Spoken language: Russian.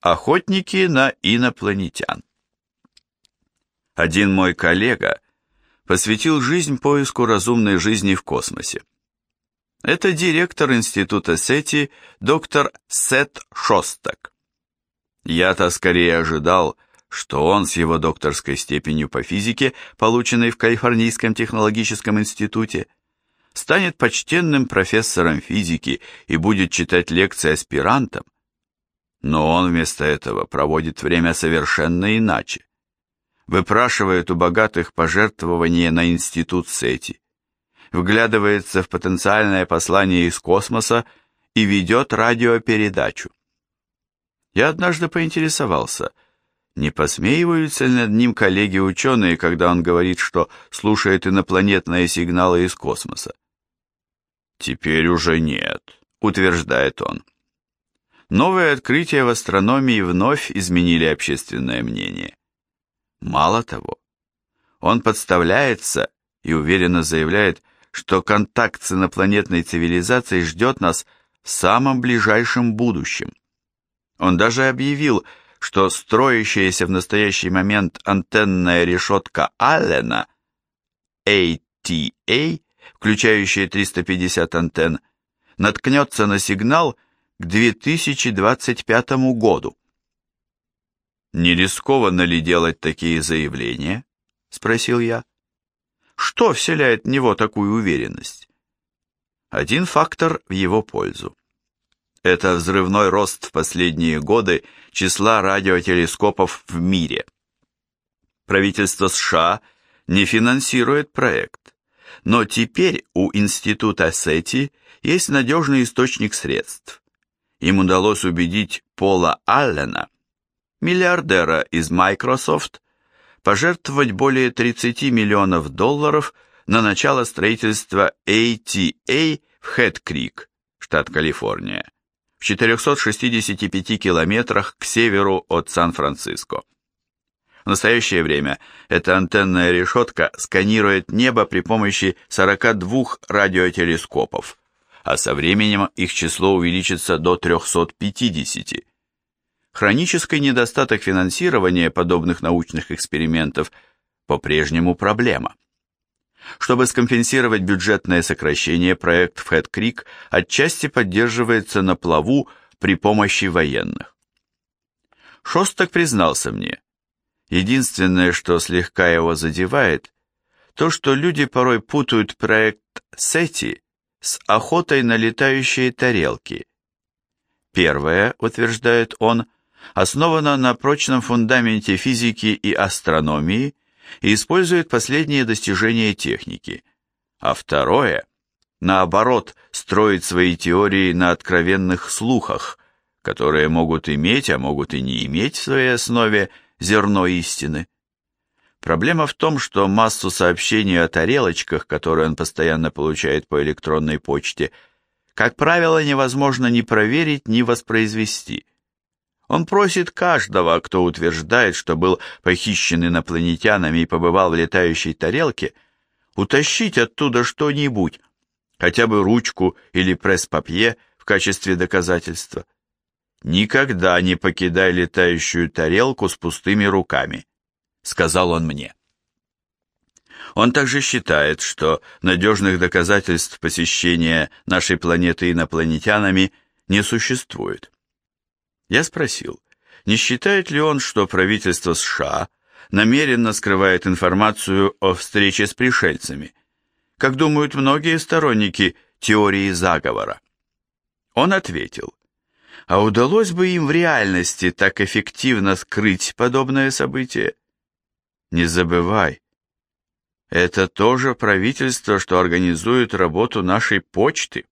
Охотники на инопланетян. Один мой коллега посвятил жизнь поиску разумной жизни в космосе. Это директор института Сети, доктор Сет Шостак. Я-то скорее ожидал, что он с его докторской степенью по физике, полученной в Калифорнийском технологическом институте, станет почтенным профессором физики и будет читать лекции аспирантам, но он вместо этого проводит время совершенно иначе. Выпрашивает у богатых пожертвования на институт сети, вглядывается в потенциальное послание из космоса и ведет радиопередачу. Я однажды поинтересовался, не посмеиваются ли над ним коллеги-ученые, когда он говорит, что слушает инопланетные сигналы из космоса. «Теперь уже нет», — утверждает он. Новые открытия в астрономии вновь изменили общественное мнение. Мало того, он подставляется и уверенно заявляет, что контакт с инопланетной цивилизацией ждет нас в самом ближайшем будущем. Он даже объявил, что строящаяся в настоящий момент антенная решетка Аллена ATA, включающая 350 антенн, наткнется на сигнал – к 2025 году. «Не рискованно ли делать такие заявления?» – спросил я. «Что вселяет в него такую уверенность?» Один фактор в его пользу. Это взрывной рост в последние годы числа радиотелескопов в мире. Правительство США не финансирует проект, но теперь у Института Сети есть надежный источник средств им удалось убедить Пола Аллена, миллиардера из Microsoft, пожертвовать более 30 миллионов долларов на начало строительства ATA в Хэт-Крик, штат Калифорния, в 465 километрах к северу от Сан-Франциско. В настоящее время эта антенная решетка сканирует небо при помощи 42 радиотелескопов, а со временем их число увеличится до 350. Хронический недостаток финансирования подобных научных экспериментов по-прежнему проблема. Чтобы скомпенсировать бюджетное сокращение, проект в Хэт-Крик отчасти поддерживается на плаву при помощи военных. Шостак признался мне, единственное, что слегка его задевает, то, что люди порой путают проект SETI с охотой на летающие тарелки. Первое, утверждает он, основано на прочном фундаменте физики и астрономии и использует последние достижения техники, а второе, наоборот, строит свои теории на откровенных слухах, которые могут иметь, а могут и не иметь в своей основе зерно истины. Проблема в том, что массу сообщений о тарелочках, которые он постоянно получает по электронной почте, как правило, невозможно ни проверить, ни воспроизвести. Он просит каждого, кто утверждает, что был похищен инопланетянами и побывал в летающей тарелке, утащить оттуда что-нибудь, хотя бы ручку или пресс-папье в качестве доказательства. Никогда не покидай летающую тарелку с пустыми руками. — сказал он мне. Он также считает, что надежных доказательств посещения нашей планеты инопланетянами не существует. Я спросил, не считает ли он, что правительство США намеренно скрывает информацию о встрече с пришельцами, как думают многие сторонники теории заговора. Он ответил, а удалось бы им в реальности так эффективно скрыть подобное событие? Не забывай, это тоже правительство, что организует работу нашей почты.